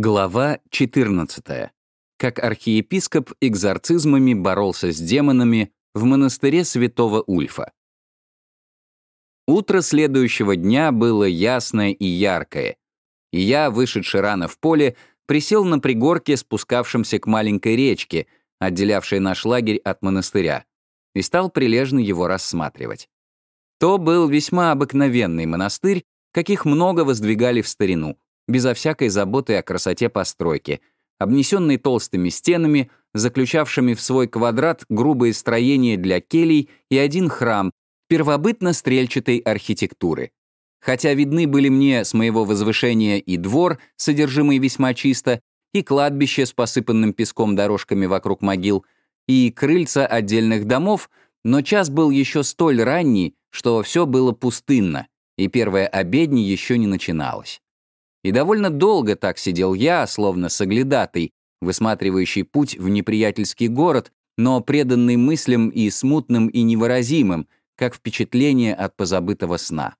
Глава 14. Как архиепископ экзорцизмами боролся с демонами в монастыре святого Ульфа. Утро следующего дня было ясное и яркое, и я, вышедший рано в поле, присел на пригорке, спускавшемся к маленькой речке, отделявшей наш лагерь от монастыря, и стал прилежно его рассматривать. То был весьма обыкновенный монастырь, каких много воздвигали в старину — безо всякой заботы о красоте постройки, обнесенный толстыми стенами, заключавшими в свой квадрат грубые строения для келей и один храм первобытно-стрельчатой архитектуры. Хотя видны были мне с моего возвышения и двор, содержимый весьма чисто, и кладбище с посыпанным песком дорожками вокруг могил, и крыльца отдельных домов, но час был еще столь ранний, что все было пустынно, и первая обедня еще не начиналась. И довольно долго так сидел я, словно соглядатый, высматривающий путь в неприятельский город, но преданный мыслям и смутным, и невыразимым, как впечатление от позабытого сна.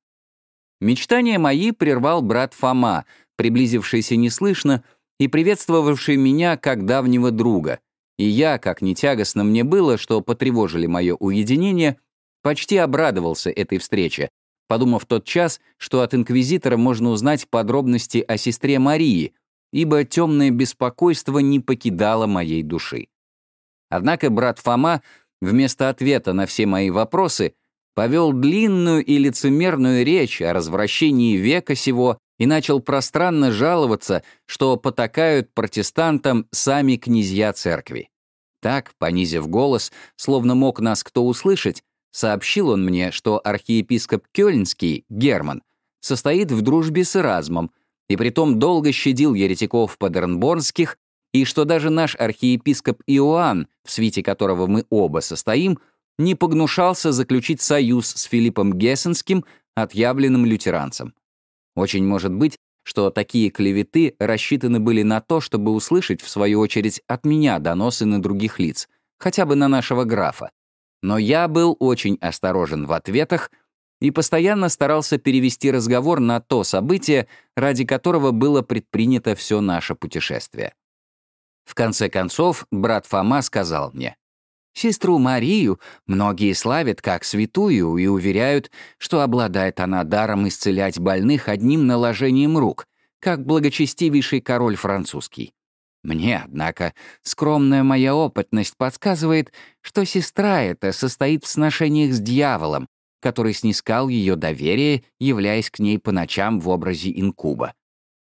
Мечтания мои прервал брат Фома, приблизившийся неслышно и приветствовавший меня как давнего друга. И я, как не тягостно мне было, что потревожили мое уединение, почти обрадовался этой встрече, подумав тот час, что от инквизитора можно узнать подробности о сестре Марии, ибо темное беспокойство не покидало моей души. Однако брат Фома вместо ответа на все мои вопросы повел длинную и лицемерную речь о развращении века сего и начал пространно жаловаться, что потакают протестантам сами князья церкви. Так, понизив голос, словно мог нас кто услышать, Сообщил он мне, что архиепископ Кёльнский, Герман, состоит в дружбе с Эразмом, и притом долго щадил еретиков подернборнских, и что даже наш архиепископ Иоанн, в свите которого мы оба состоим, не погнушался заключить союз с Филиппом Гессенским, отъявленным лютеранцем. Очень может быть, что такие клеветы рассчитаны были на то, чтобы услышать, в свою очередь, от меня доносы на других лиц, хотя бы на нашего графа, но я был очень осторожен в ответах и постоянно старался перевести разговор на то событие, ради которого было предпринято все наше путешествие. В конце концов, брат Фома сказал мне, «Сестру Марию многие славят как святую и уверяют, что обладает она даром исцелять больных одним наложением рук, как благочестивейший король французский. Мне, однако, скромная моя опытность подсказывает, что сестра эта состоит в сношениях с дьяволом, который снискал ее доверие, являясь к ней по ночам в образе инкуба.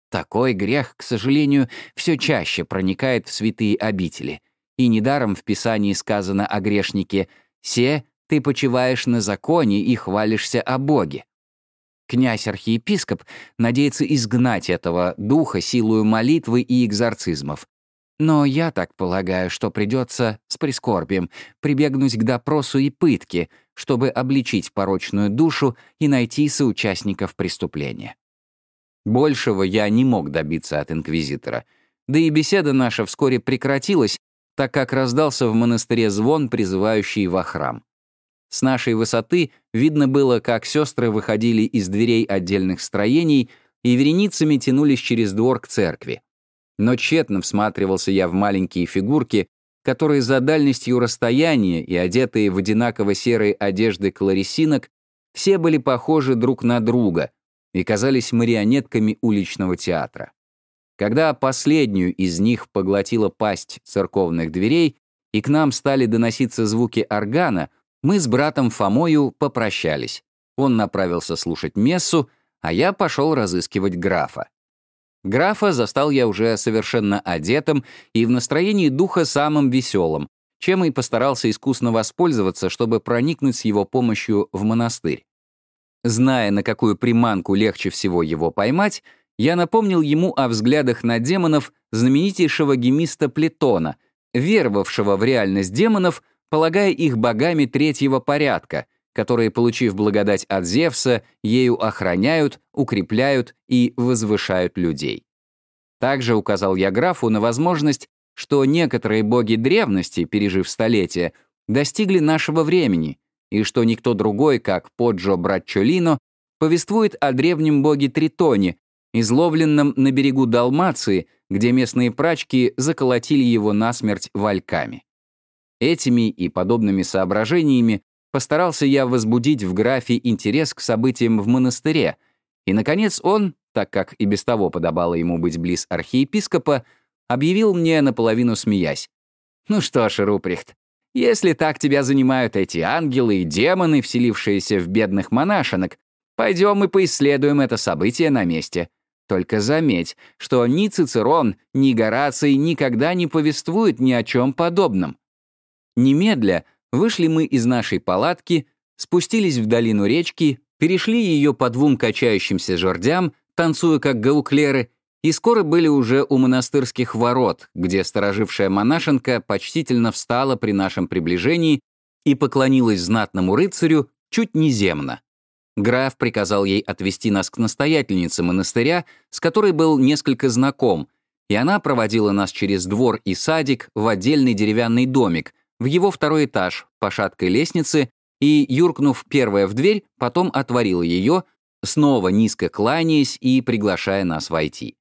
Такой грех, к сожалению, все чаще проникает в святые обители. И недаром в Писании сказано о грешнике «Се, ты почиваешь на законе и хвалишься о Боге». Князь-архиепископ надеется изгнать этого духа силою молитвы и экзорцизмов. Но я так полагаю, что придется с прискорбием прибегнуть к допросу и пытке, чтобы обличить порочную душу и найти соучастников преступления. Большего я не мог добиться от инквизитора, да и беседа наша вскоре прекратилась, так как раздался в монастыре звон, призывающий во храм. С нашей высоты видно было, как сестры выходили из дверей отдельных строений и вереницами тянулись через двор к церкви. Но тщетно всматривался я в маленькие фигурки, которые за дальностью расстояния и одетые в одинаково серые одежды кларисинок все были похожи друг на друга и казались марионетками уличного театра. Когда последнюю из них поглотила пасть церковных дверей, и к нам стали доноситься звуки органа — мы с братом Фомою попрощались. Он направился слушать мессу, а я пошел разыскивать графа. Графа застал я уже совершенно одетым и в настроении духа самым веселым, чем и постарался искусно воспользоваться, чтобы проникнуть с его помощью в монастырь. Зная, на какую приманку легче всего его поймать, я напомнил ему о взглядах на демонов знаменитейшего гемиста Плетона, веровавшего в реальность демонов полагая их богами третьего порядка, которые, получив благодать от Зевса, ею охраняют, укрепляют и возвышают людей. Также указал я графу на возможность, что некоторые боги древности, пережив столетия, достигли нашего времени, и что никто другой, как Поджо Братчолино, повествует о древнем боге Тритоне, изловленном на берегу Далмации, где местные прачки заколотили его насмерть вальками. Этими и подобными соображениями постарался я возбудить в графе интерес к событиям в монастыре, и, наконец, он, так как и без того подобало ему быть близ архиепископа, объявил мне, наполовину смеясь. «Ну что ж, Руприхт, если так тебя занимают эти ангелы и демоны, вселившиеся в бедных монашенок, пойдем и поисследуем это событие на месте. Только заметь, что ни Цицерон, ни Гораций никогда не повествуют ни о чем подобном. Немедля вышли мы из нашей палатки, спустились в долину речки, перешли ее по двум качающимся жердям, танцуя как гауклеры, и скоро были уже у монастырских ворот, где сторожившая монашенка почтительно встала при нашем приближении и поклонилась знатному рыцарю чуть неземно. Граф приказал ей отвести нас к настоятельнице монастыря, с которой был несколько знаком, и она проводила нас через двор и садик в отдельный деревянный домик, в его второй этаж, по шаткой лестнице, и, юркнув первая в дверь, потом отворила ее, снова низко кланяясь и приглашая нас войти.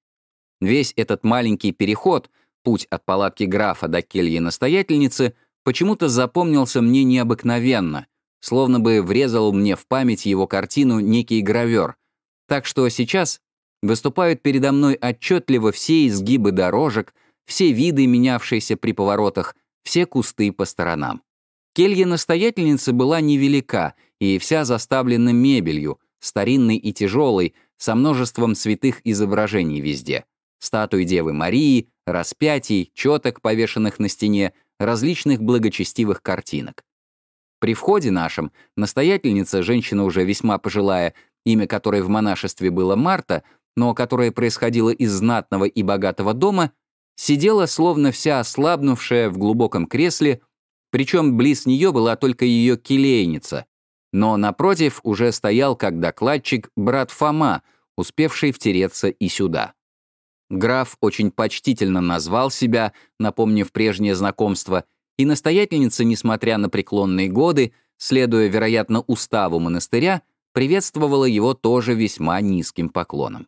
Весь этот маленький переход, путь от палатки графа до кельи настоятельницы, почему-то запомнился мне необыкновенно, словно бы врезал мне в память его картину некий гравер. Так что сейчас выступают передо мной отчетливо все изгибы дорожек, все виды, менявшиеся при поворотах, все кусты по сторонам. Келья настоятельницы была невелика и вся заставлена мебелью, старинной и тяжелой, со множеством святых изображений везде статуи Девы Марии, распятий, четок, повешенных на стене, различных благочестивых картинок. При входе нашем настоятельница, женщина уже весьма пожилая, имя которой в монашестве было Марта, но которая происходила из знатного и богатого дома, сидела словно вся ослабнувшая в глубоком кресле, причем близ нее была только ее келейница, но напротив уже стоял как докладчик брат Фома, успевший втереться и сюда. Граф очень почтительно назвал себя, напомнив прежнее знакомство, и настоятельница, несмотря на преклонные годы, следуя, вероятно, уставу монастыря, приветствовала его тоже весьма низким поклоном.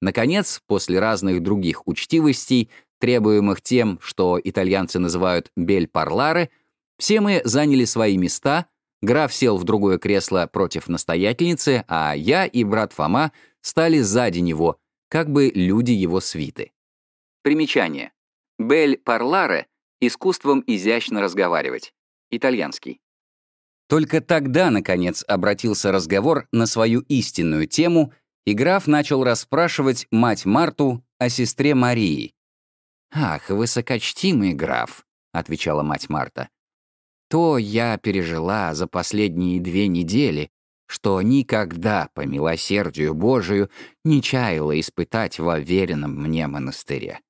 Наконец, после разных других учтивостей, требуемых тем, что итальянцы называют «бель-парларе», все мы заняли свои места, граф сел в другое кресло против настоятельницы, а я и брат Фома стали сзади него — как бы люди его свиты. Примечание. Бель парларе — искусством изящно разговаривать. Итальянский. Только тогда, наконец, обратился разговор на свою истинную тему, и граф начал расспрашивать мать Марту о сестре Марии. «Ах, высокочтимый граф», — отвечала мать Марта. «То я пережила за последние две недели, что никогда, по милосердию Божию, не чаяла испытать в уверенном мне монастыре.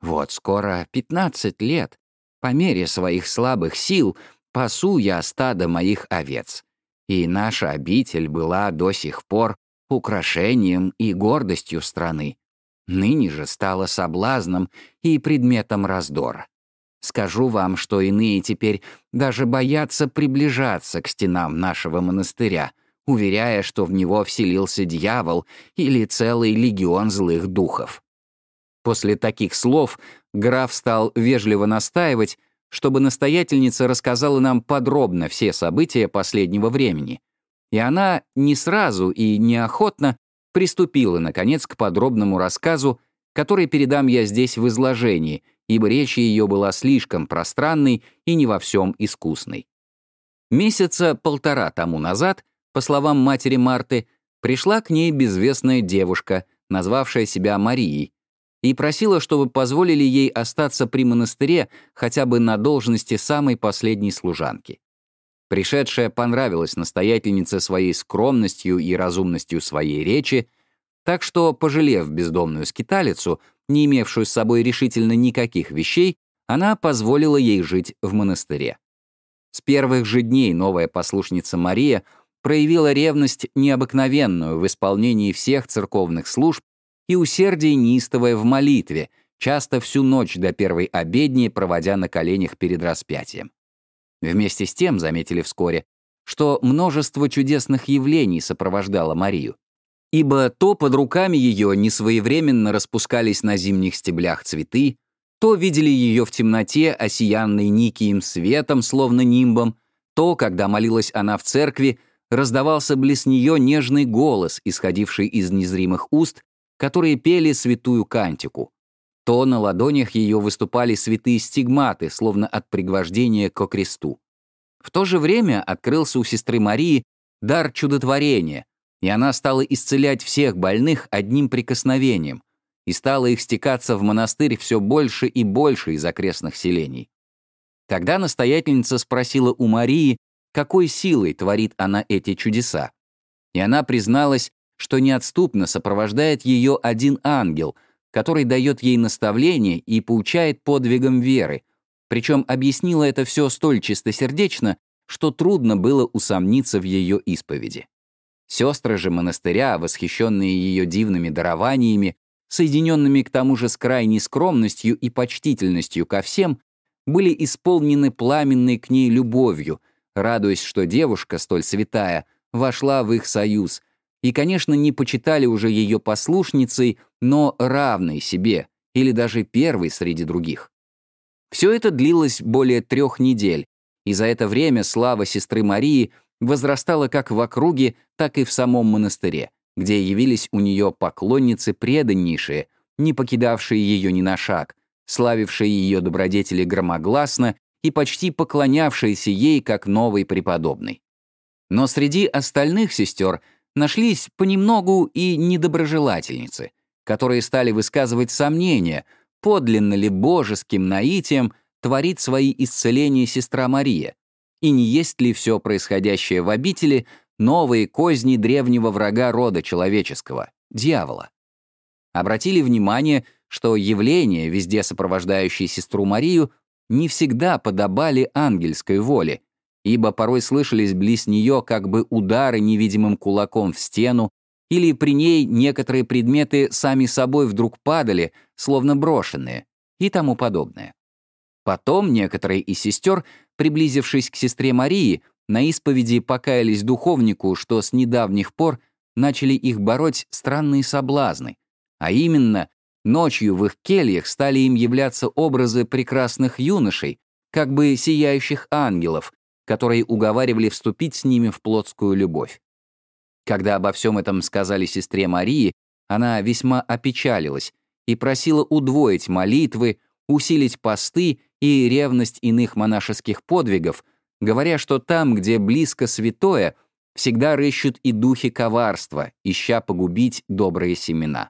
Вот скоро пятнадцать лет, по мере своих слабых сил, пасу я стадо моих овец, и наша обитель была до сих пор украшением и гордостью страны. Ныне же стала соблазном и предметом раздора. Скажу вам, что иные теперь даже боятся приближаться к стенам нашего монастыря, уверяя, что в него вселился дьявол или целый легион злых духов. После таких слов граф стал вежливо настаивать, чтобы настоятельница рассказала нам подробно все события последнего времени. И она не сразу и неохотно приступила, наконец, к подробному рассказу, который передам я здесь в изложении, ибо речь ее была слишком пространной и не во всем искусной. Месяца полтора тому назад по словам матери Марты, пришла к ней безвестная девушка, назвавшая себя Марией, и просила, чтобы позволили ей остаться при монастыре хотя бы на должности самой последней служанки. Пришедшая понравилась настоятельнице своей скромностью и разумностью своей речи, так что, пожалев бездомную скиталицу, не имевшую с собой решительно никаких вещей, она позволила ей жить в монастыре. С первых же дней новая послушница Мария проявила ревность необыкновенную в исполнении всех церковных служб и усердие неистовое в молитве, часто всю ночь до первой обедни проводя на коленях перед распятием. Вместе с тем заметили вскоре, что множество чудесных явлений сопровождало Марию. ибо то под руками ее несвоевременно распускались на зимних стеблях цветы, то видели ее в темноте, осиянной никием светом, словно нимбом, то, когда молилась она в церкви, раздавался близ нее нежный голос, исходивший из незримых уст, которые пели святую кантику. То на ладонях ее выступали святые стигматы, словно от пригвождения ко кресту. В то же время открылся у сестры Марии дар чудотворения, и она стала исцелять всех больных одним прикосновением, и стала их стекаться в монастырь все больше и больше из окрестных селений. Тогда настоятельница спросила у Марии, какой силой творит она эти чудеса. И она призналась, что неотступно сопровождает ее один ангел, который дает ей наставление и поучает подвигам веры, причем объяснила это все столь чистосердечно, что трудно было усомниться в ее исповеди. Сестры же монастыря, восхищенные ее дивными дарованиями, соединенными к тому же с крайней скромностью и почтительностью ко всем, были исполнены пламенной к ней любовью, радуясь, что девушка, столь святая, вошла в их союз, и, конечно, не почитали уже ее послушницей, но равной себе, или даже первой среди других. Все это длилось более трех недель, и за это время слава сестры Марии возрастала как в округе, так и в самом монастыре, где явились у нее поклонницы преданнейшие, не покидавшие ее ни на шаг, славившие ее добродетели громогласно и почти поклонявшиеся ей как новой преподобной. Но среди остальных сестер нашлись понемногу и недоброжелательницы, которые стали высказывать сомнения, подлинно ли божеским наитием творит свои исцеления сестра Мария, и не есть ли все происходящее в обители новые козни древнего врага рода человеческого — дьявола. Обратили внимание, что явления, везде сопровождающие сестру Марию, не всегда подобали ангельской воле, ибо порой слышались близ нее как бы удары невидимым кулаком в стену, или при ней некоторые предметы сами собой вдруг падали, словно брошенные, и тому подобное. Потом некоторые из сестер, приблизившись к сестре Марии, на исповеди покаялись духовнику, что с недавних пор начали их бороть странные соблазны, а именно, ночью в их кельях стали им являться образы прекрасных юношей, как бы сияющих ангелов, которые уговаривали вступить с ними в плотскую любовь. Когда обо всем этом сказали сестре Марии, она весьма опечалилась и просила удвоить молитвы, усилить посты и ревность иных монашеских подвигов, говоря, что там, где близко святое, всегда рыщут и духи коварства, ища погубить добрые семена.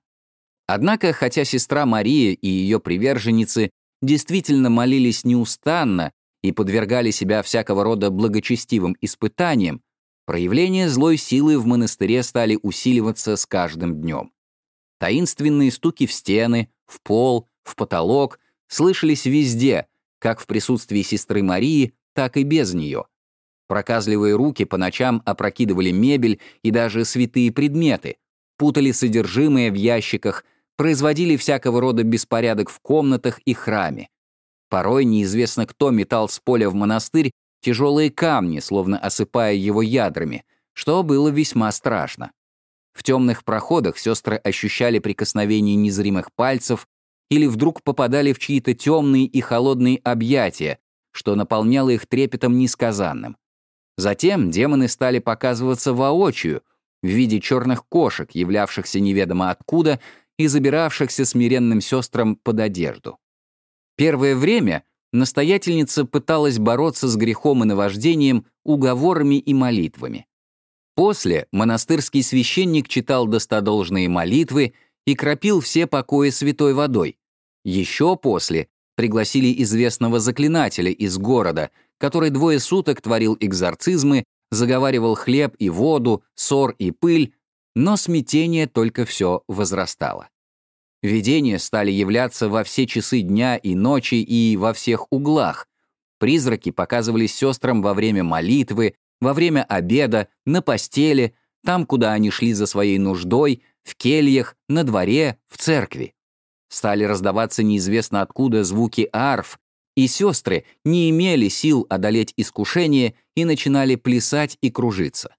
Однако, хотя сестра Мария и ее приверженницы действительно молились неустанно и подвергали себя всякого рода благочестивым испытаниям, проявления злой силы в монастыре стали усиливаться с каждым днем. Таинственные стуки в стены, в пол, в потолок слышались везде, как в присутствии сестры Марии, так и без нее. Проказливые руки по ночам опрокидывали мебель и даже святые предметы, путали содержимое в ящиках, производили всякого рода беспорядок в комнатах и храме. Порой неизвестно кто метал с поля в монастырь тяжелые камни, словно осыпая его ядрами, что было весьма страшно. В темных проходах сестры ощущали прикосновение незримых пальцев или вдруг попадали в чьи-то темные и холодные объятия, что наполняло их трепетом несказанным. Затем демоны стали показываться воочию, в виде черных кошек, являвшихся неведомо откуда и забиравшихся смиренным сестрам под одежду. Первое время настоятельница пыталась бороться с грехом и наваждением уговорами и молитвами. После монастырский священник читал достодолжные молитвы и кропил все покои святой водой. Еще после пригласили известного заклинателя из города, который двое суток творил экзорцизмы, заговаривал хлеб и воду, ссор и пыль, но смятение только все возрастало. Видения стали являться во все часы дня и ночи и во всех углах. Призраки показывались сестрам во время молитвы, во время обеда, на постели, там, куда они шли за своей нуждой, в кельях, на дворе, в церкви. Стали раздаваться неизвестно откуда звуки арф, и сестры не имели сил одолеть искушение и начинали плясать и кружиться.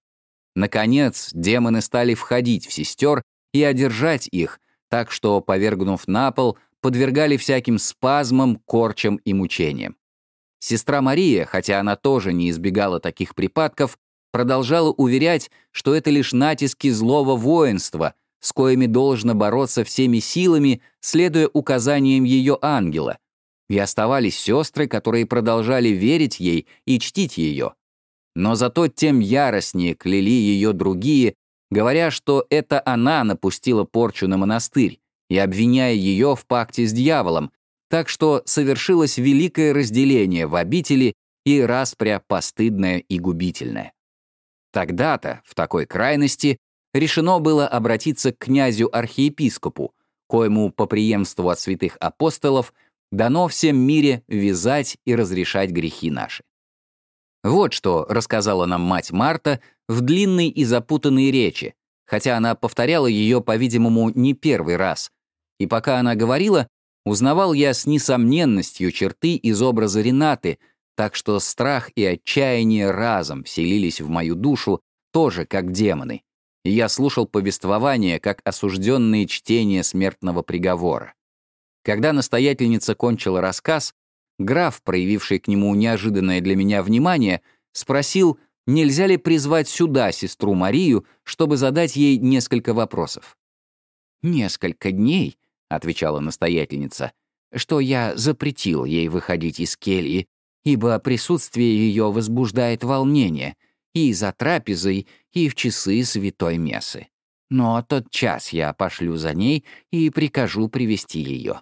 Наконец, демоны стали входить в сестер и одержать их, так что, повергнув на пол, подвергали всяким спазмам, корчам и мучениям. Сестра Мария, хотя она тоже не избегала таких припадков, продолжала уверять, что это лишь натиски злого воинства, с коими должно бороться всеми силами, следуя указаниям ее ангела. И оставались сестры, которые продолжали верить ей и чтить ее. Но зато тем яростнее кляли ее другие, говоря, что это она напустила порчу на монастырь и обвиняя ее в пакте с дьяволом, так что совершилось великое разделение в обители и распря постыдная и губительная. Тогда-то, в такой крайности, решено было обратиться к князю-архиепископу, коему по преемству от святых апостолов дано всем мире вязать и разрешать грехи наши. Вот что рассказала нам мать Марта в длинной и запутанной речи, хотя она повторяла ее, по-видимому, не первый раз. И пока она говорила, узнавал я с несомненностью черты из образа Ренаты, так что страх и отчаяние разом вселились в мою душу, тоже как демоны. И я слушал повествование, как осужденные чтения смертного приговора. Когда настоятельница кончила рассказ, граф, проявивший к нему неожиданное для меня внимание, спросил, нельзя ли призвать сюда сестру Марию, чтобы задать ей несколько вопросов. «Несколько дней», — отвечала настоятельница, «что я запретил ей выходить из кельи, ибо присутствие ее возбуждает волнение и за трапезой, и в часы святой мессы. Но тот час я пошлю за ней и прикажу привести ее.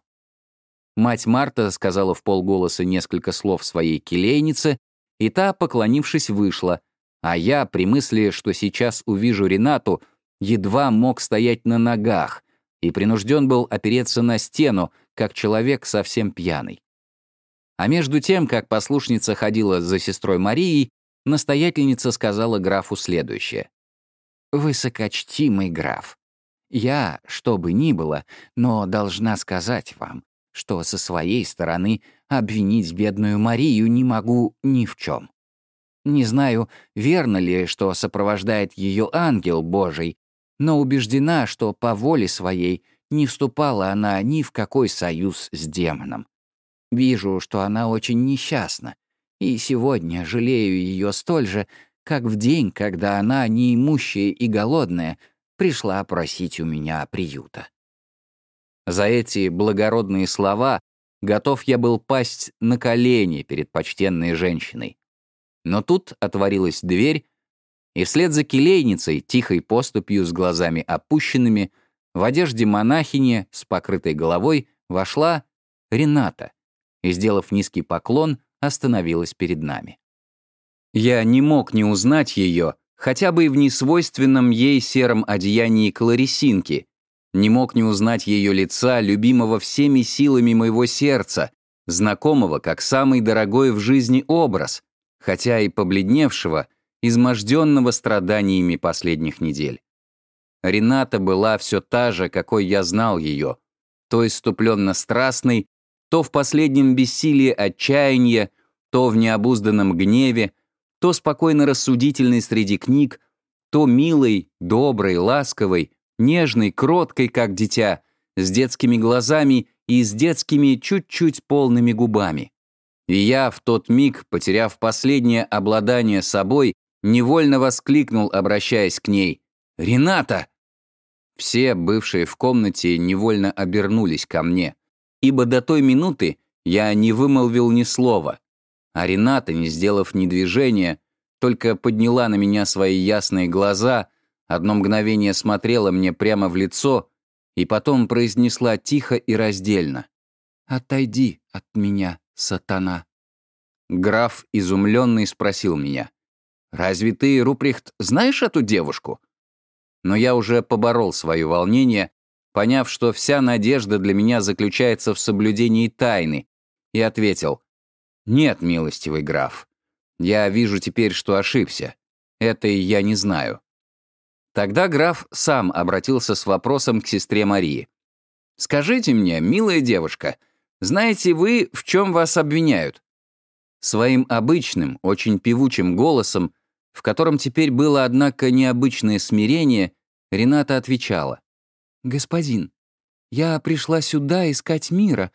Мать Марта сказала в полголоса несколько слов своей келейнице, и та, поклонившись, вышла, а я, при мысли, что сейчас увижу Ренату, едва мог стоять на ногах и принужден был опереться на стену, как человек совсем пьяный. А между тем, как послушница ходила за сестрой Марией, настоятельница сказала графу следующее. «Высокочтимый граф, я, что бы ни было, но должна сказать вам, что со своей стороны обвинить бедную Марию не могу ни в чем. Не знаю, верно ли, что сопровождает ее ангел Божий, но убеждена, что по воле своей не вступала она ни в какой союз с демоном. Вижу, что она очень несчастна, и сегодня жалею ее столь же, как в день, когда она, неимущая и голодная, пришла просить у меня приюта. За эти благородные слова готов я был пасть на колени перед почтенной женщиной. Но тут отворилась дверь, и вслед за келейницей, тихой поступью с глазами опущенными, в одежде монахини с покрытой головой вошла Рената и, сделав низкий поклон, остановилась перед нами. Я не мог не узнать ее, хотя бы и в несвойственном ей сером одеянии кларисинки, не мог не узнать ее лица, любимого всеми силами моего сердца, знакомого как самый дорогой в жизни образ, хотя и побледневшего, изможденного страданиями последних недель. Рената была все та же, какой я знал ее, то иступленно страстной, то в последнем бессилии отчаяния, то в необузданном гневе, то спокойно рассудительной среди книг, то милой, доброй, ласковой, нежной, кроткой, как дитя, с детскими глазами и с детскими чуть-чуть полными губами. И я в тот миг, потеряв последнее обладание собой, невольно воскликнул, обращаясь к ней. «Рената!» Все, бывшие в комнате, невольно обернулись ко мне, ибо до той минуты я не вымолвил ни слова, а Рената, не сделав ни движения, только подняла на меня свои ясные глаза — Одно мгновение смотрела мне прямо в лицо и потом произнесла тихо и раздельно. «Отойди от меня, сатана». Граф, изумленный, спросил меня. «Разве ты, Руприхт, знаешь эту девушку?» Но я уже поборол свое волнение, поняв, что вся надежда для меня заключается в соблюдении тайны, и ответил. «Нет, милостивый граф, я вижу теперь, что ошибся. Это и я не знаю. Тогда граф сам обратился с вопросом к сестре Марии. «Скажите мне, милая девушка, знаете вы, в чем вас обвиняют?» Своим обычным, очень певучим голосом в котором теперь было, однако, необычное смирение, Рената отвечала. «Господин, я пришла сюда искать мира,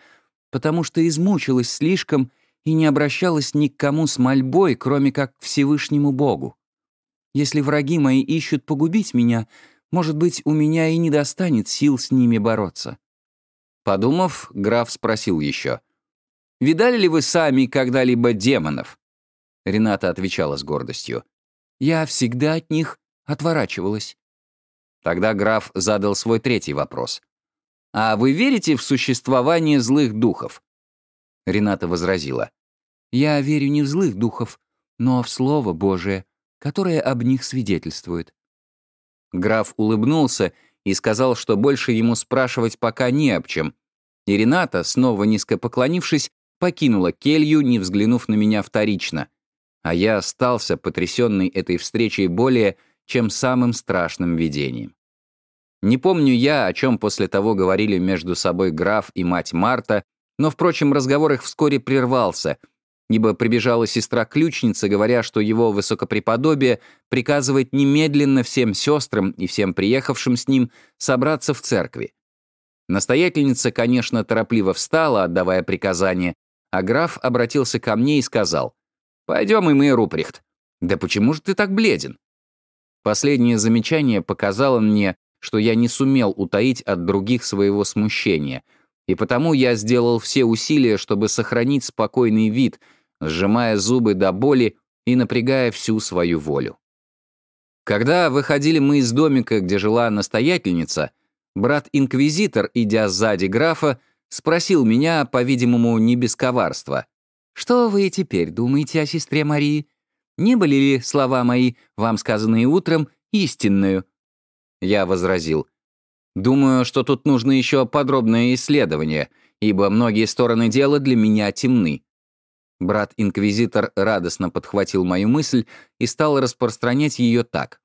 потому что измучилась слишком и не обращалась ни к кому с мольбой, кроме как к Всевышнему Богу. Если враги мои ищут погубить меня, может быть, у меня и не достанет сил с ними бороться». Подумав, граф спросил еще. «Видали ли вы сами когда-либо демонов?» Рената отвечала с гордостью. «Я всегда от них отворачивалась». Тогда граф задал свой третий вопрос. «А вы верите в существование злых духов?» Рената возразила. «Я верю не в злых духов, но в Слово Божие, которое об них свидетельствует». Граф улыбнулся и сказал, что больше ему спрашивать пока не об чем. И Рената, снова низко поклонившись, покинула келью, не взглянув на меня вторично. А я остался, потрясенный этой встречей более, чем самым страшным видением. Не помню я, о чем после того говорили между собой граф и мать Марта, но, впрочем, разговор их вскоре прервался, ибо прибежала сестра-ключница, говоря, что его высокопреподобие приказывает немедленно всем сестрам и всем приехавшим с ним собраться в церкви. Настоятельница, конечно, торопливо встала, отдавая приказание, а граф обратился ко мне и сказал, «Пойдем и мы, Руприхт. Да почему же ты так бледен?» Последнее замечание показало мне, что я не сумел утаить от других своего смущения — и потому я сделал все усилия, чтобы сохранить спокойный вид, сжимая зубы до боли и напрягая всю свою волю. Когда выходили мы из домика, где жила настоятельница, брат-инквизитор, идя сзади графа, спросил меня, по-видимому, не без коварства. «Что вы теперь думаете о сестре Марии? Не были ли слова мои, вам сказанные утром, истинную?» Я возразил, Думаю, что тут нужно еще подробное исследование, ибо многие стороны дела для меня темны. Брат-инквизитор радостно подхватил мою мысль и стал распространять ее так.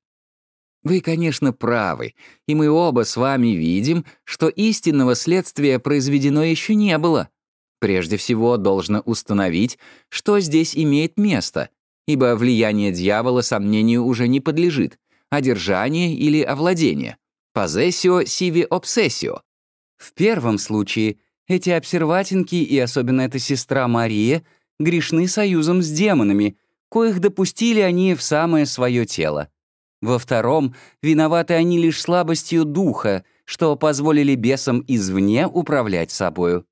«Вы, конечно, правы, и мы оба с вами видим, что истинного следствия произведено еще не было. Прежде всего, должно установить, что здесь имеет место, ибо влияние дьявола сомнению уже не подлежит, одержание или овладение. Possessio sivi obsessio. В первом случае эти обсерватинки и особенно эта сестра Мария грешны союзом с демонами, коих допустили они в самое свое тело. Во втором, виноваты они лишь слабостью духа, что позволили бесам извне управлять собою.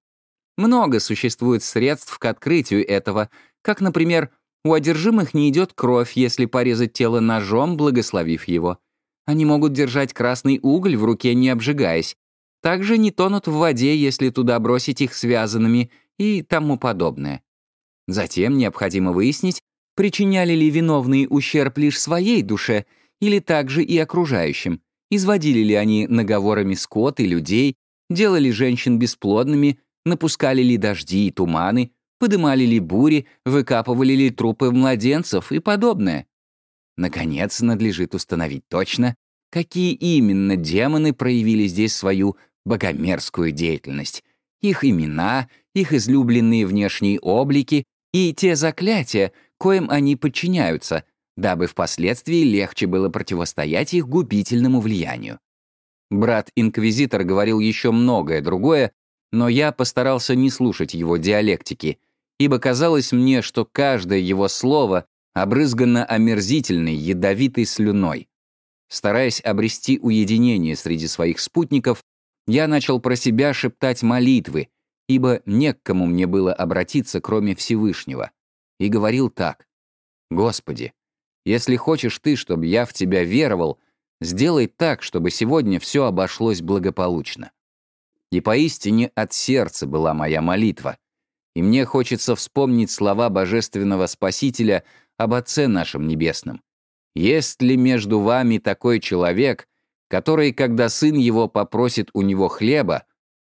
Много существует средств к открытию этого, как, например, у одержимых не идет кровь, если порезать тело ножом, благословив его. Они могут держать красный уголь в руке, не обжигаясь. Также не тонут в воде, если туда бросить их связанными и тому подобное. Затем необходимо выяснить, причиняли ли виновные ущерб лишь своей душе или также и окружающим, изводили ли они наговорами скот и людей, делали женщин бесплодными, напускали ли дожди и туманы, подымали ли бури, выкапывали ли трупы младенцев и подобное. Наконец, надлежит установить точно, какие именно демоны проявили здесь свою богомерзкую деятельность, их имена, их излюбленные внешние облики и те заклятия, коим они подчиняются, дабы впоследствии легче было противостоять их губительному влиянию. Брат-инквизитор говорил еще многое другое, но я постарался не слушать его диалектики, ибо казалось мне, что каждое его слово обрызгана омерзительной, ядовитой слюной. Стараясь обрести уединение среди своих спутников, я начал про себя шептать молитвы, ибо не к кому мне было обратиться, кроме Всевышнего. И говорил так. «Господи, если хочешь ты, чтобы я в тебя веровал, сделай так, чтобы сегодня все обошлось благополучно». И поистине от сердца была моя молитва. И мне хочется вспомнить слова Божественного Спасителя об Отце нашем Небесном. Есть ли между вами такой человек, который, когда сын его попросит у него хлеба,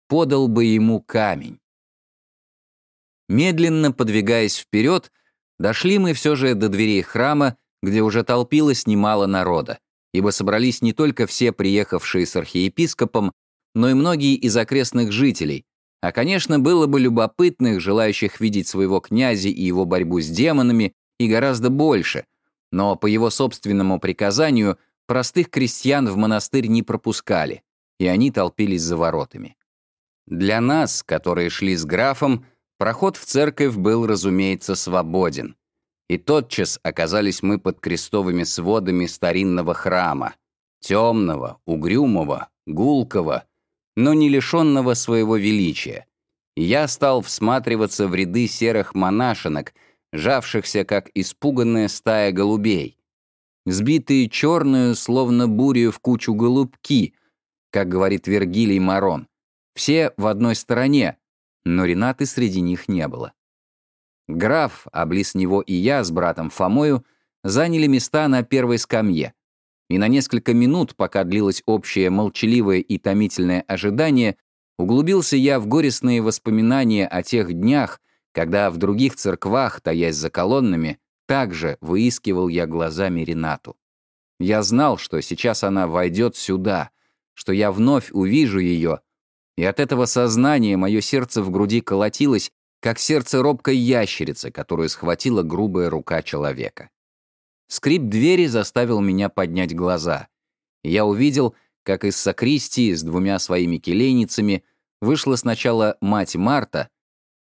подал бы ему камень? Медленно подвигаясь вперед, дошли мы все же до дверей храма, где уже толпилось немало народа, ибо собрались не только все приехавшие с архиепископом, но и многие из окрестных жителей, а, конечно, было бы любопытных, желающих видеть своего князя и его борьбу с демонами, и гораздо больше, Но по его собственному приказанию простых крестьян в монастырь не пропускали, и они толпились за воротами. Для нас, которые шли с графом, проход в церковь был, разумеется, свободен. И тотчас оказались мы под крестовыми сводами старинного храма, темного, угрюмого, гулкого, но не лишенного своего величия. Я стал всматриваться в ряды серых монашенок, жавшихся, как испуганная стая голубей. Сбитые черную, словно бурью в кучу голубки, как говорит Вергилий Марон, все в одной стороне, но Ренаты среди них не было. Граф, а близ него и я с братом Фомою, заняли места на первой скамье. И на несколько минут, пока длилось общее молчаливое и томительное ожидание, углубился я в горестные воспоминания о тех днях, когда в других церквах, таясь за колоннами, также выискивал я глазами Ренату. Я знал, что сейчас она войдет сюда, что я вновь увижу ее и от этого сознания мое сердце в груди колотилось, как сердце робкой ящерицы, которую схватила грубая рука человека. Скрип двери заставил меня поднять глаза. я увидел, как из сакристии с двумя своими келейницами вышла сначала мать Марта,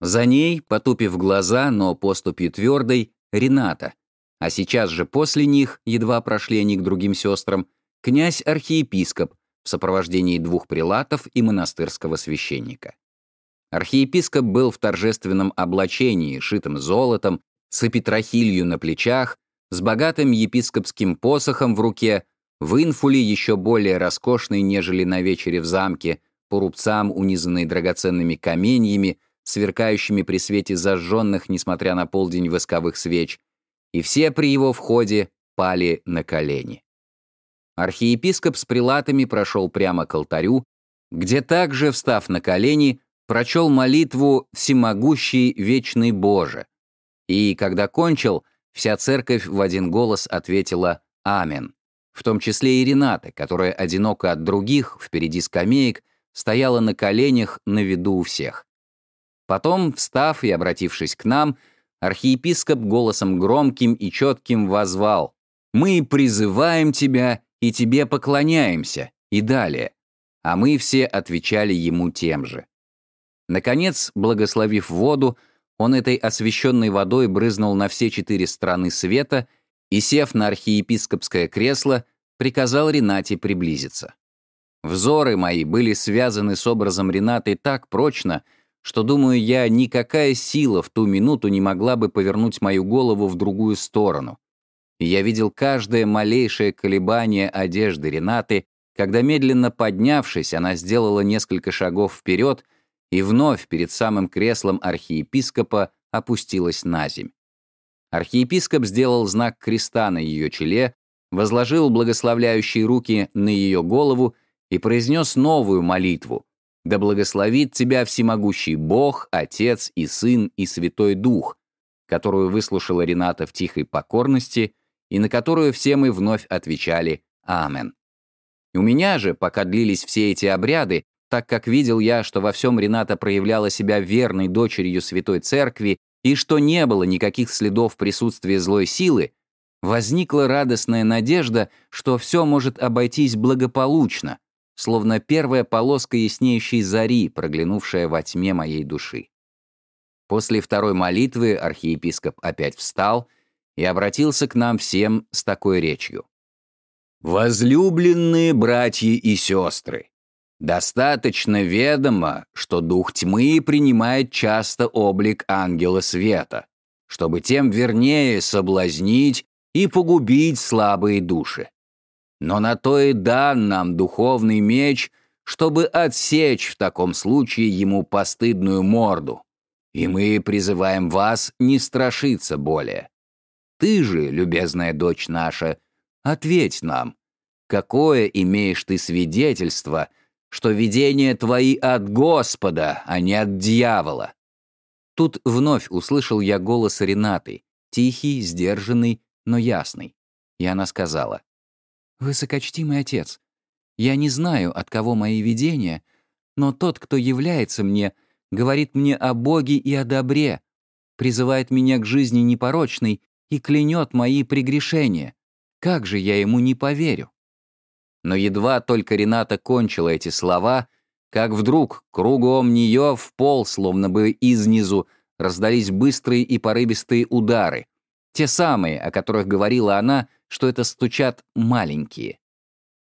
за ней, потупив глаза, но поступью твердой, Рената, а сейчас же после них, едва прошли они к другим сестрам, князь-архиепископ, в сопровождении двух прилатов и монастырского священника. Архиепископ был в торжественном облачении, шитым золотом, с эпитрахилью на плечах, с богатым епископским посохом в руке, в инфуле еще более роскошной, нежели на вечере в замке, по рубцам, унизанной драгоценными каменьями, сверкающими при свете зажженных, несмотря на полдень восковых свеч, и все при его входе пали на колени. Архиепископ с прилатами прошел прямо к алтарю, где также, встав на колени, прочел молитву «Всемогущий вечный Боже». И, когда кончил, вся церковь в один голос ответила «Амин», в том числе и Рената, которая одиноко от других, впереди скамеек, стояла на коленях на виду у всех. Потом, встав и обратившись к нам, архиепископ голосом громким и четким возвал «Мы призываем тебя и тебе поклоняемся, и далее. А мы все отвечали ему тем же. Наконец, благословив воду, он этой освященной водой брызнул на все четыре стороны света и, сев на архиепископское кресло, приказал Ренате приблизиться. Взоры мои были связаны с образом Ренаты так прочно, что, думаю я, никакая сила в ту минуту не могла бы повернуть мою голову в другую сторону, я видел каждое малейшее колебание одежды Ренаты, когда, медленно поднявшись, она сделала несколько шагов вперед и вновь перед самым креслом архиепископа опустилась на земь. Архиепископ сделал знак креста на ее челе, возложил благословляющие руки на ее голову и произнес новую молитву «Да благословит тебя всемогущий Бог, Отец и Сын и Святой Дух», которую выслушала Рената в тихой покорности — и на которую все мы вновь отвечали «Амен». У меня же, пока длились все эти обряды, так как видел я, что во всем Рената проявляла себя верной дочерью Святой Церкви и что не было никаких следов присутствия злой силы, возникла радостная надежда, что все может обойтись благополучно, словно первая полоска яснеющей зари, проглянувшая во тьме моей души. После второй молитвы архиепископ опять встал и обратился к нам всем с такой речью. «Возлюбленные братья и сестры, достаточно ведомо, что дух тьмы принимает часто облик ангела света, чтобы тем вернее соблазнить и погубить слабые души. Но на то и дан нам духовный меч, чтобы отсечь в таком случае ему постыдную морду. И мы призываем вас не страшиться более. Ты же, любезная дочь наша, ответь нам, какое имеешь ты свидетельство, что видения твои от Господа, а не от дьявола?» Тут вновь услышал я голос Ренаты, тихий, сдержанный, но ясный. И она сказала, «Высокочтимый отец, я не знаю, от кого мои видения, но тот, кто является мне, говорит мне о Боге и о добре, призывает меня к жизни непорочной и клянет мои прегрешения. Как же я ему не поверю? Но едва только Рената кончила эти слова, как вдруг кругом нее в пол, словно бы изнизу, раздались быстрые и порывистые удары. Те самые, о которых говорила она, что это стучат маленькие.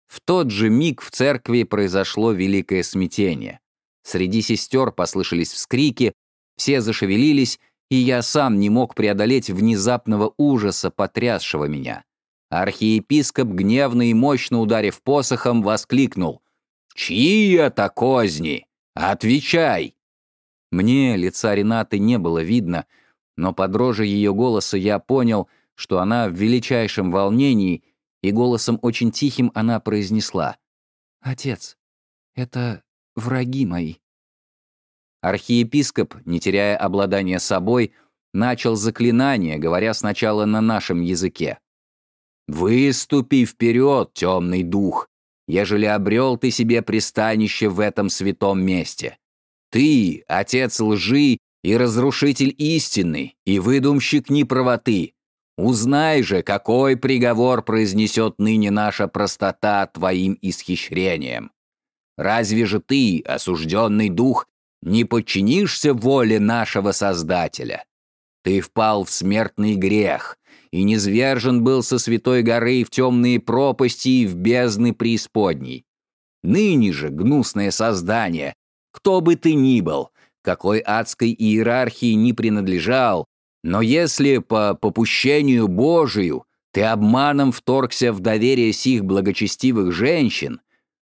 В тот же миг в церкви произошло великое смятение. Среди сестер послышались вскрики, все зашевелились, и я сам не мог преодолеть внезапного ужаса, потрясшего меня. Архиепископ, гневно и мощно ударив посохом, воскликнул «Чьи это козни? Отвечай!» Мне лица Ренаты не было видно, но по дрожи ее голоса я понял, что она в величайшем волнении, и голосом очень тихим она произнесла «Отец, это враги мои». Архиепископ, не теряя обладания собой, начал заклинание, говоря сначала на нашем языке. «Выступи вперед, темный дух, ежели обрел ты себе пристанище в этом святом месте. Ты, отец лжи и разрушитель истины, и выдумщик неправоты. Узнай же, какой приговор произнесет ныне наша простота твоим исхищрением. Разве же ты, осужденный дух, не подчинишься воле нашего Создателя? Ты впал в смертный грех, и низвержен был со святой горы в темные пропасти и в бездны преисподней. Ныне же, гнусное создание, кто бы ты ни был, какой адской иерархии не принадлежал, но если по попущению Божию ты обманом вторгся в доверие сих благочестивых женщин,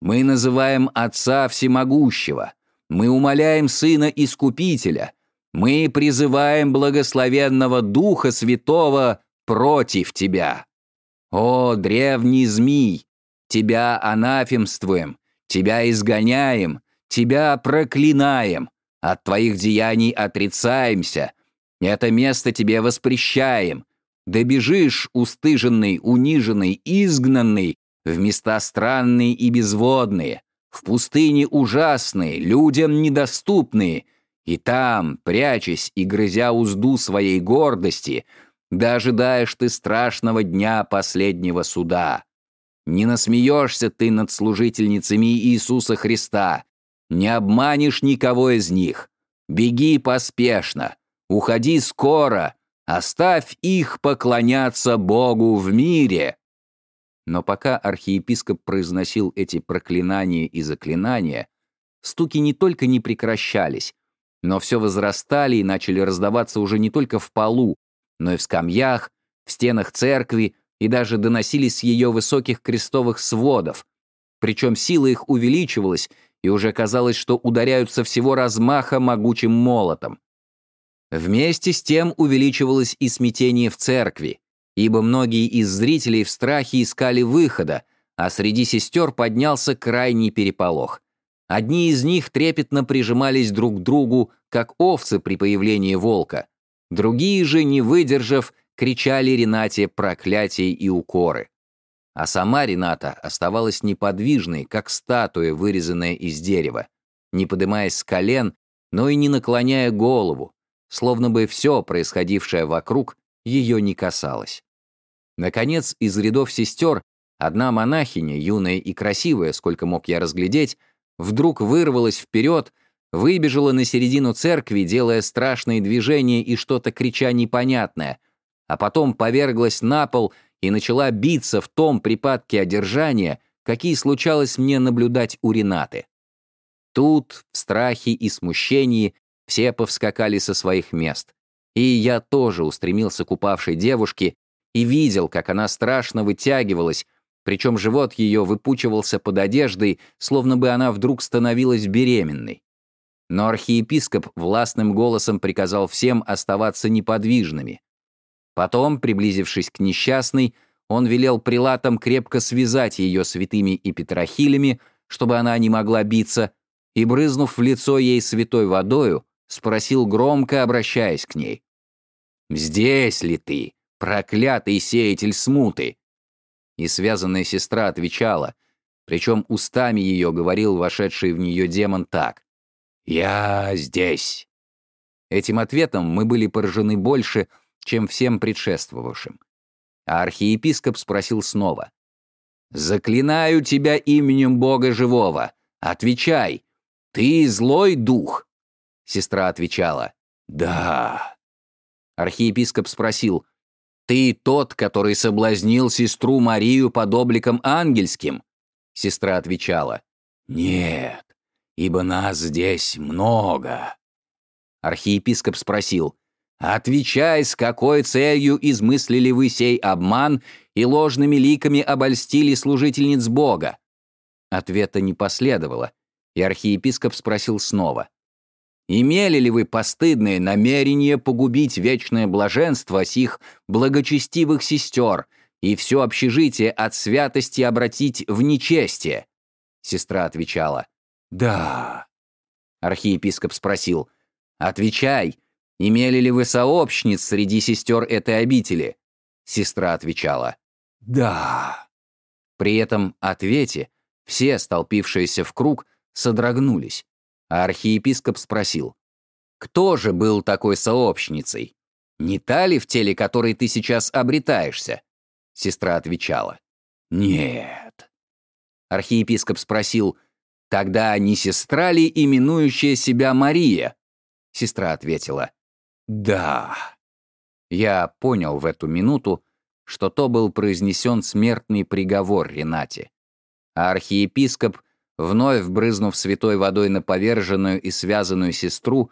мы называем Отца Всемогущего, мы умоляем Сына Искупителя, мы призываем благословенного Духа Святого против тебя. О, древний змей, тебя анафемствуем, тебя изгоняем, тебя проклинаем, от твоих деяний отрицаемся, это место тебе воспрещаем. Добежишь, устыженный, униженный, изгнанный, в места странные и безводные, в пустыне ужасные, людям недоступные, и там, прячась и грызя узду своей гордости, дожидаешь ты страшного дня последнего суда. Не насмеешься ты над служительницами Иисуса Христа, не обманешь никого из них. Беги поспешно, уходи скоро, оставь их поклоняться Богу в мире. Но пока архиепископ произносил эти проклинания и заклинания, стуки не только не прекращались, но все возрастали и начали раздаваться уже не только в полу, но и в скамьях, в стенах церкви и даже доносились с ее высоких крестовых сводов. Причем сила их увеличивалась, и уже казалось, что ударяют со всего размаха могучим молотом. Вместе с тем увеличивалось и смятение в церкви, ибо многие из зрителей в страхе искали выхода, а среди сестер поднялся крайний переполох. Одни из них трепетно прижимались друг к другу, как овцы при появлении волка. Другие же, не выдержав, кричали Ренате проклятия и укоры. А сама Рената оставалась неподвижной, как статуя, вырезанная из дерева, не поднимаясь с колен, но и не наклоняя голову, словно бы все, происходившее вокруг, ее не касалось. Наконец, из рядов сестер одна монахиня, юная и красивая, сколько мог я разглядеть, вдруг вырвалась вперед, выбежала на середину церкви, делая страшные движения и что-то крича непонятное, а потом поверглась на пол и начала биться в том припадке одержания, какие случалось мне наблюдать у Ренаты. Тут, в страхе и смущении, все повскакали со своих мест. И я тоже устремился к упавшей девушке и видел, как она страшно вытягивалась, причем живот ее выпучивался под одеждой, словно бы она вдруг становилась беременной. Но архиепископ властным голосом приказал всем оставаться неподвижными. Потом, приблизившись к несчастной, он велел прилатам крепко связать ее святыми и петрохилями, чтобы она не могла биться, и, брызнув в лицо ей святой водою, спросил громко, обращаясь к ней. «Здесь ли ты, проклятый сеятель смуты?» И связанная сестра отвечала, причем устами ее говорил вошедший в нее демон так. «Я здесь». Этим ответом мы были поражены больше, чем всем предшествовавшим. А архиепископ спросил снова. «Заклинаю тебя именем Бога Живого. Отвечай, ты злой дух?» Сестра отвечала. «Да». Архиепископ спросил. «Ты тот, который соблазнил сестру Марию под обликом ангельским?» Сестра отвечала. «Нет, ибо нас здесь много». Архиепископ спросил. «Отвечай, с какой целью измыслили вы сей обман и ложными ликами обольстили служительниц Бога?» Ответа не последовало, и архиепископ спросил снова. «Имели ли вы постыдное намерение погубить вечное блаженство сих благочестивых сестер и все общежитие от святости обратить в нечестие?» Сестра отвечала. «Да». Архиепископ спросил. «Отвечай, Имели ли вы сообщниц среди сестер этой обители?» Сестра отвечала «Да». При этом ответе все, столпившиеся в круг, содрогнулись, а архиепископ спросил «Кто же был такой сообщницей? Не та ли в теле которой ты сейчас обретаешься?» Сестра отвечала «Нет». Архиепископ спросил «Тогда не сестра ли, именующая себя Мария?» Сестра ответила «Да». Я понял в эту минуту, что то был произнесен смертный приговор Ренате. А архиепископ, вновь брызнув святой водой на поверженную и связанную сестру,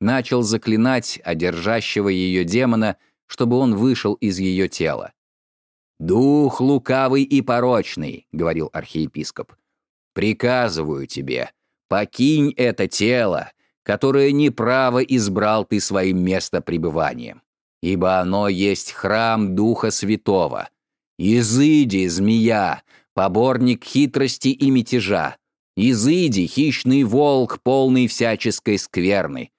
начал заклинать одержащего ее демона, чтобы он вышел из ее тела. «Дух лукавый и порочный», — говорил архиепископ, — «приказываю тебе, покинь это тело которое неправо избрал ты своим местопребыванием, ибо оно есть храм Духа Святого. Изыди, змея, поборник хитрости и мятежа. Изыди, хищный волк, полный всяческой скверны.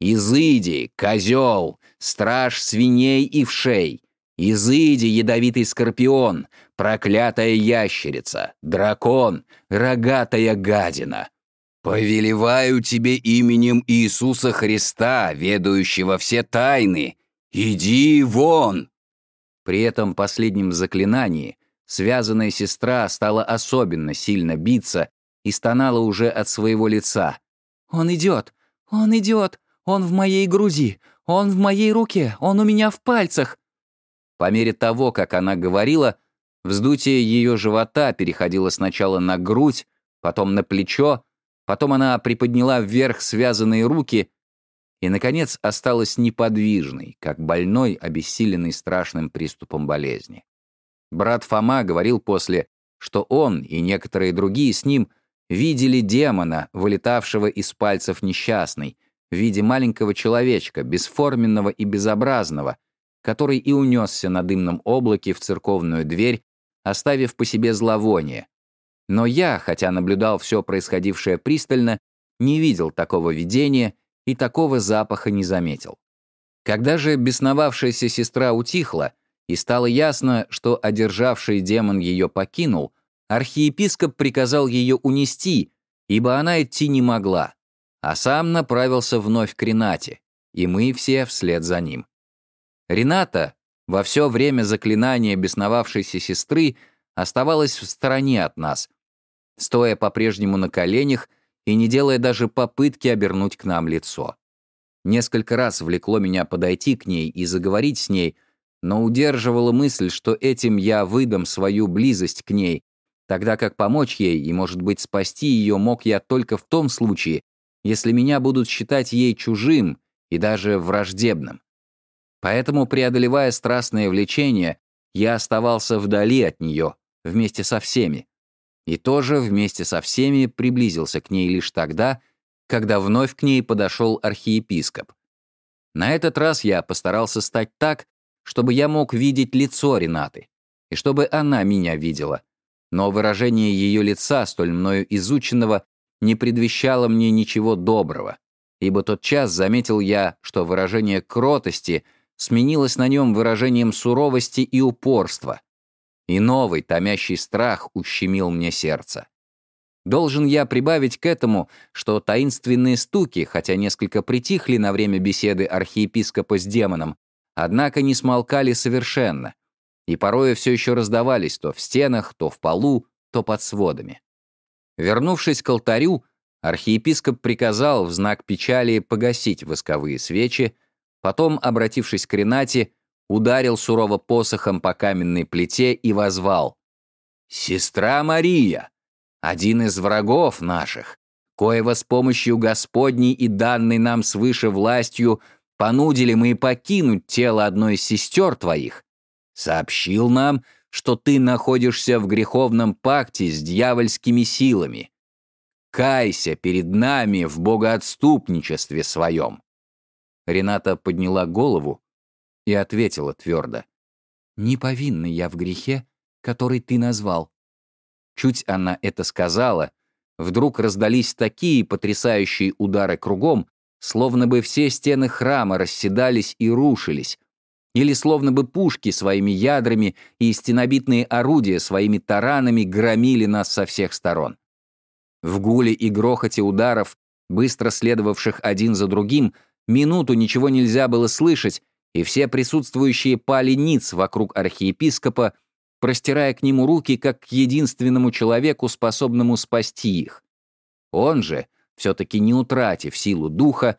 Изыди, козел, страж свиней и вшей. Изыди, ядовитый скорпион, проклятая ящерица, дракон, рогатая гадина. «Повелеваю тебе именем Иисуса Христа, ведающего все тайны, иди вон!» При этом последнем заклинании связанная сестра стала особенно сильно биться и стонала уже от своего лица. «Он идет! Он идет! Он в моей груди! Он в моей руке! Он у меня в пальцах!» По мере того, как она говорила, вздутие ее живота переходило сначала на грудь, потом на плечо, Потом она приподняла вверх связанные руки и, наконец, осталась неподвижной, как больной, обессиленный страшным приступом болезни. Брат Фома говорил после, что он и некоторые другие с ним видели демона, вылетавшего из пальцев несчастной, в виде маленького человечка, бесформенного и безобразного, который и унесся на дымном облаке в церковную дверь, оставив по себе зловоние, но я, хотя наблюдал все происходившее пристально, не видел такого видения и такого запаха не заметил. Когда же бесновавшаяся сестра утихла, и стало ясно, что одержавший демон ее покинул, архиепископ приказал ее унести, ибо она идти не могла, а сам направился вновь к Ренате, и мы все вслед за ним. Рената, во все время заклинания бесновавшейся сестры, оставалась в стороне от нас, стоя по-прежнему на коленях и не делая даже попытки обернуть к нам лицо. Несколько раз влекло меня подойти к ней и заговорить с ней, но удерживала мысль, что этим я выдам свою близость к ней, тогда как помочь ей и, может быть, спасти ее мог я только в том случае, если меня будут считать ей чужим и даже враждебным. Поэтому, преодолевая страстное влечение, я оставался вдали от нее, вместе со всеми, и тоже вместе со всеми приблизился к ней лишь тогда, когда вновь к ней подошел архиепископ. На этот раз я постарался стать так, чтобы я мог видеть лицо Ренаты, и чтобы она меня видела. Но выражение ее лица, столь мною изученного, не предвещало мне ничего доброго, ибо тот час заметил я, что выражение кротости сменилось на нем выражением суровости и упорства, и новый, томящий страх ущемил мне сердце. Должен я прибавить к этому, что таинственные стуки, хотя несколько притихли на время беседы архиепископа с демоном, однако не смолкали совершенно, и порою все еще раздавались то в стенах, то в полу, то под сводами. Вернувшись к алтарю, архиепископ приказал в знак печали погасить восковые свечи, потом, обратившись к Ренате, ударил сурово посохом по каменной плите и возвал. «Сестра Мария, один из врагов наших, коего с помощью Господней и данной нам свыше властью понудили мы покинуть тело одной из сестер твоих, сообщил нам, что ты находишься в греховном пакте с дьявольскими силами. Кайся перед нами в богоотступничестве своем». Рената подняла голову и ответила твердо. «Не повинна я в грехе, который ты назвал». Чуть она это сказала, вдруг раздались такие потрясающие удары кругом, словно бы все стены храма расседались и рушились, или словно бы пушки своими ядрами и стенобитные орудия своими таранами громили нас со всех сторон. В гуле и грохоте ударов, быстро следовавших один за другим, минуту ничего нельзя было слышать, и все присутствующие пали ниц вокруг архиепископа, простирая к нему руки как к единственному человеку, способному спасти их. Он же, все-таки не утратив силу духа,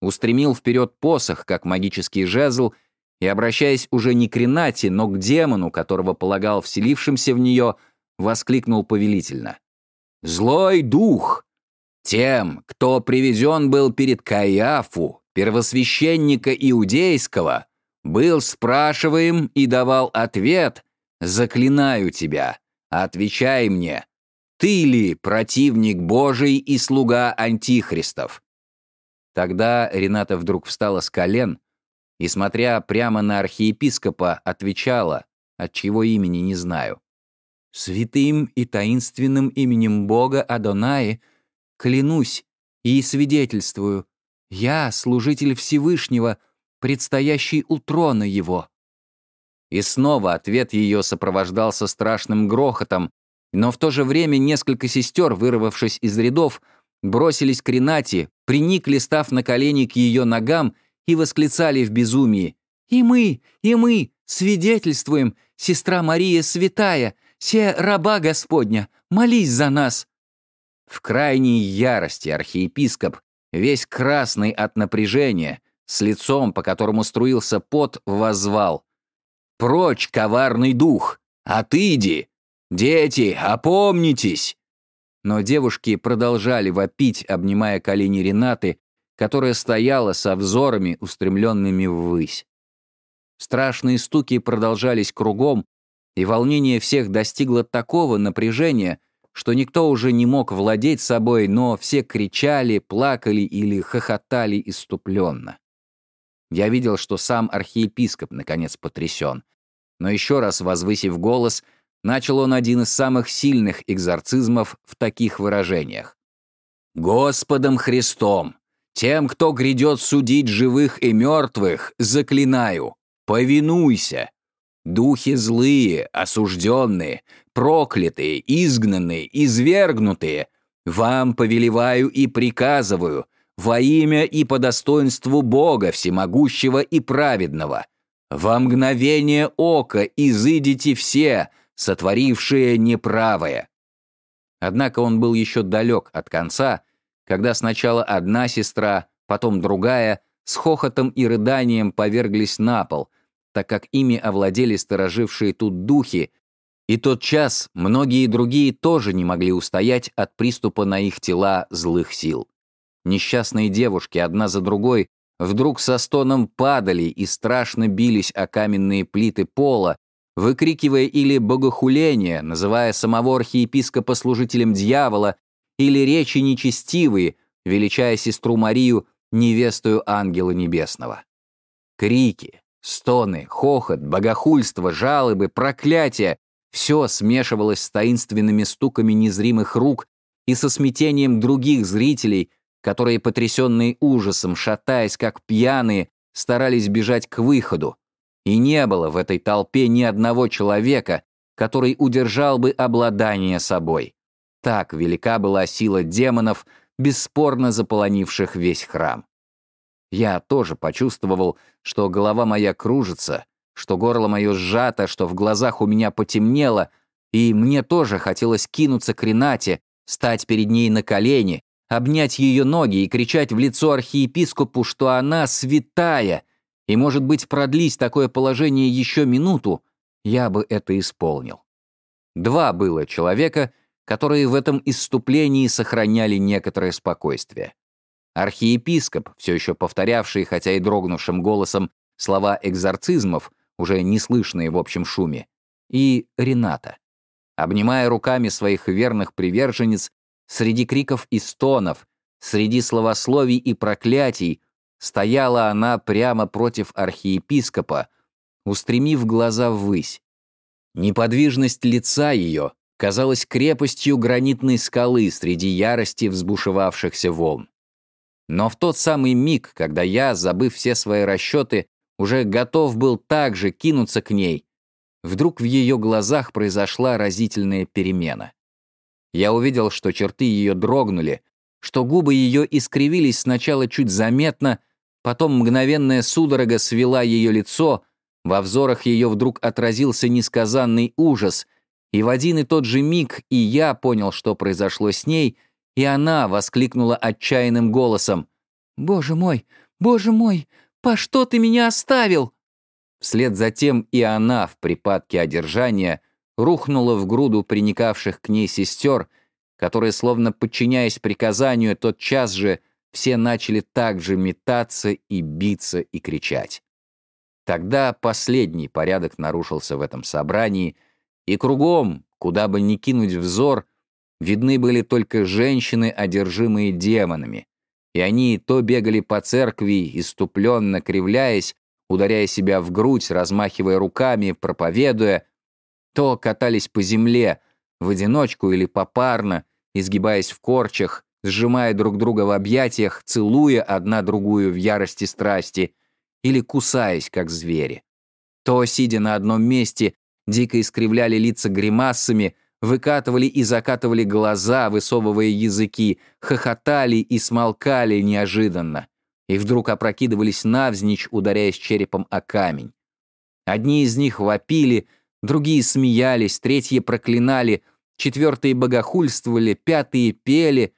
устремил вперед посох, как магический жезл, и, обращаясь уже не к Ренате, но к демону, которого полагал вселившимся в нее, воскликнул повелительно. «Злой дух! Тем, кто привезен был перед Каиафу, первосвященника иудейского, был спрашиваем и давал ответ, «Заклинаю тебя, отвечай мне, ты ли противник Божий и слуга антихристов?» Тогда Рената вдруг встала с колен, и, смотря прямо на архиепископа, отвечала, от чьего имени не знаю. «Святым и таинственным именем Бога Адонаи клянусь и свидетельствую, я, служитель Всевышнего, предстоящий у трона его». И снова ответ ее сопровождался страшным грохотом, но в то же время несколько сестер, вырвавшись из рядов, бросились к Ренате, приникли, став на колени к ее ногам и восклицали в безумии «И мы, и мы свидетельствуем, сестра Мария святая, се раба Господня, молись за нас!» В крайней ярости архиепископ, весь красный от напряжения, с лицом, по которому струился пот, воззвал. «Прочь, коварный дух! Отыди! Дети, опомнитесь!» Но девушки продолжали вопить, обнимая колени Ренаты, которая стояла со взорами, устремленными ввысь. Страшные стуки продолжались кругом, и волнение всех достигло такого напряжения, что никто уже не мог владеть собой, но все кричали, плакали или хохотали иступленно. Я видел, что сам архиепископ наконец потрясен. Но еще раз возвысив голос, начал он один из самых сильных экзорцизмов в таких выражениях. «Господом Христом, тем, кто грядет судить живых и мертвых, заклинаю, повинуйся. Духи злые, осужденные, проклятые, изгнанные, извергнутые, вам повелеваю и приказываю во имя и по достоинству Бога всемогущего и праведного. Во мгновение ока изыдите все, сотворившие неправое. Однако он был еще далек от конца, когда сначала одна сестра, потом другая, с хохотом и рыданием поверглись на пол, так как ими овладели сторожившие тут духи, и тот час многие другие тоже не могли устоять от приступа на их тела злых сил. Несчастные девушки одна за другой вдруг со стоном падали и страшно бились о каменные плиты пола, выкрикивая или богохуление, называя самого архиепископа служителем дьявола или речи нечестивые, величая сестру Марию невестою ангела небесного. Крики, стоны, хохот, богохульство, жалобы, проклятия — все смешивалось с таинственными стуками незримых рук и со смятением других зрителей, которые, потрясенные ужасом, шатаясь как пьяные, старались бежать к выходу. И не было в этой толпе ни одного человека, который удержал бы обладание собой. Так велика была сила демонов, бесспорно заполонивших весь храм. Я тоже почувствовал, что голова моя кружится, что горло мое сжато, что в глазах у меня потемнело, и мне тоже хотелось кинуться к Ренате, стать перед ней на колени, обнять ее ноги и кричать в лицо архиепископу, что она святая, и, может быть, продлись такое положение еще минуту, я бы это исполнил. Два было человека, которые в этом исступлении сохраняли некоторое спокойствие. Архиепископ, все еще повторявший, хотя и дрогнувшим голосом, слова экзорцизмов, уже не слышные в общем шуме, и Рената. Обнимая руками своих верных приверженниц, среди криков и стонов, среди словословий и проклятий, стояла она прямо против архиепископа, устремив глаза ввысь. Неподвижность лица ее казалась крепостью гранитной скалы среди ярости взбушевавшихся волн. Но в тот самый миг, когда я, забыв все свои расчеты, уже готов был также кинуться к ней, вдруг в ее глазах произошла разительная перемена. Я увидел, что черты ее дрогнули, что губы ее искривились сначала чуть заметно, потом мгновенная судорога свела ее лицо, во взорах ее вдруг отразился несказанный ужас, и в один и тот же миг и я понял, что произошло с ней, и она воскликнула отчаянным голосом. «Боже мой, боже мой, по что ты меня оставил?» Вслед за тем и она в припадке одержания рухнула в груду приникавших к ней сестер, которые, словно подчиняясь приказанию, тот час же все начали также метаться и биться и кричать. Тогда последний порядок нарушился в этом собрании, и кругом, куда бы ни кинуть взор, видны были только женщины, одержимые демонами, и они то бегали по церкви, иступленно кривляясь, ударяя себя в грудь, размахивая руками, проповедуя, то катались по земле, в одиночку или попарно, изгибаясь в корчах, сжимая друг друга в объятиях, целуя одна другую в ярости страсти или кусаясь, как звери. То, сидя на одном месте, дико искривляли лица гримасами, выкатывали и закатывали глаза, высовывая языки, хохотали и смолкали неожиданно, и вдруг опрокидывались навзничь, ударяясь черепом о камень. Одни из них вопили, другие смеялись, третьи проклинали, четвертые богохульствовали, пятые пели,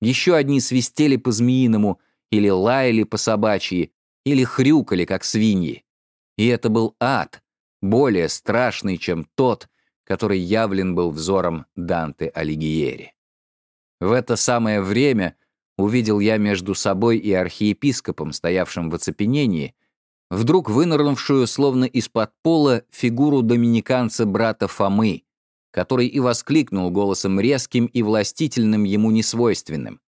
еще одни свистели по-змеиному или лаяли по-собачьи, или хрюкали, как свиньи. И это был ад, более страшный, чем тот, который явлен был взором Данте Алигиери. В это самое время увидел я между собой и архиепископом, стоявшим в оцепенении, вдруг вынырнувшую, словно из-под пола, фигуру доминиканца брата Фомы, который и воскликнул голосом резким и властительным ему несвойственным.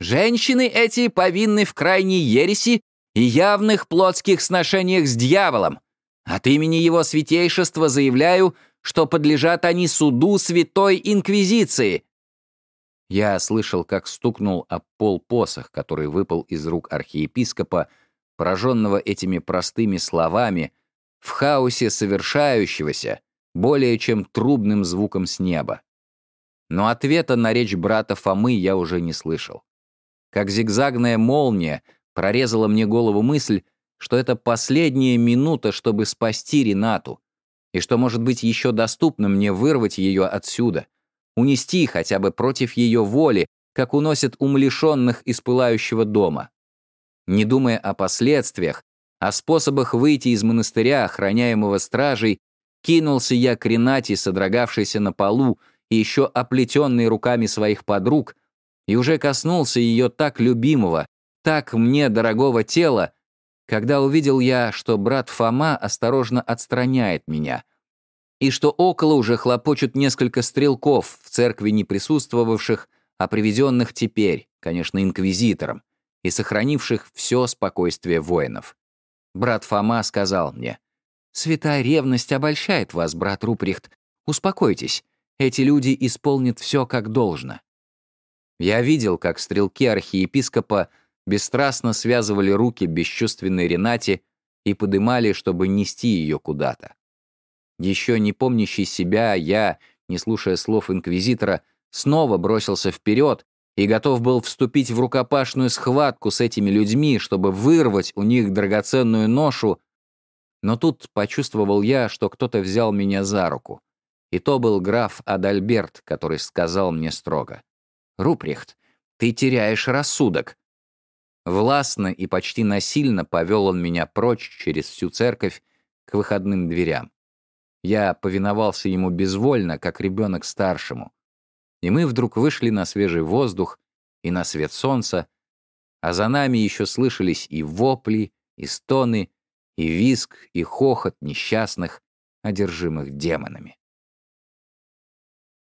«Женщины эти повинны в крайней ереси и явных плотских сношениях с дьяволом. От имени его святейшества заявляю, что подлежат они суду Святой Инквизиции». Я слышал, как стукнул об пол посох, который выпал из рук архиепископа, пораженного этими простыми словами, в хаосе совершающегося, более чем трубным звуком с неба. Но ответа на речь брата Фомы я уже не слышал. Как зигзагная молния прорезала мне голову мысль, что это последняя минута, чтобы спасти Ренату, и что, может быть, еще доступно мне вырвать ее отсюда, унести хотя бы против ее воли, как уносят умалишенных из пылающего дома. Не думая о последствиях, о способах выйти из монастыря, охраняемого стражей, кинулся я к Ренате, содрогавшейся на полу и еще оплетенной руками своих подруг, и уже коснулся ее так любимого, так мне дорогого тела, когда увидел я, что брат Фома осторожно отстраняет меня, и что около уже хлопочут несколько стрелков в церкви не присутствовавших, а приведенных теперь, конечно, инквизитором, и сохранивших все спокойствие воинов. Брат Фома сказал мне, «Святая ревность обольщает вас, брат Руприхт. Успокойтесь, эти люди исполнят все как должно». Я видел, как стрелки архиепископа бесстрастно связывали руки бесчувственной Ренате и подымали, чтобы нести ее куда-то. Еще не помнящий себя, я, не слушая слов инквизитора, снова бросился вперед, и готов был вступить в рукопашную схватку с этими людьми, чтобы вырвать у них драгоценную ношу, но тут почувствовал я, что кто-то взял меня за руку. И то был граф Адальберт, который сказал мне строго. «Руприхт, ты теряешь рассудок». Властно и почти насильно повел он меня прочь через всю церковь к выходным дверям. Я повиновался ему безвольно, как ребенок старшему. И мы вдруг вышли на свежий воздух и на свет солнца, а за нами еще слышались и вопли, и стоны, и визг, и хохот несчастных, одержимых демонами.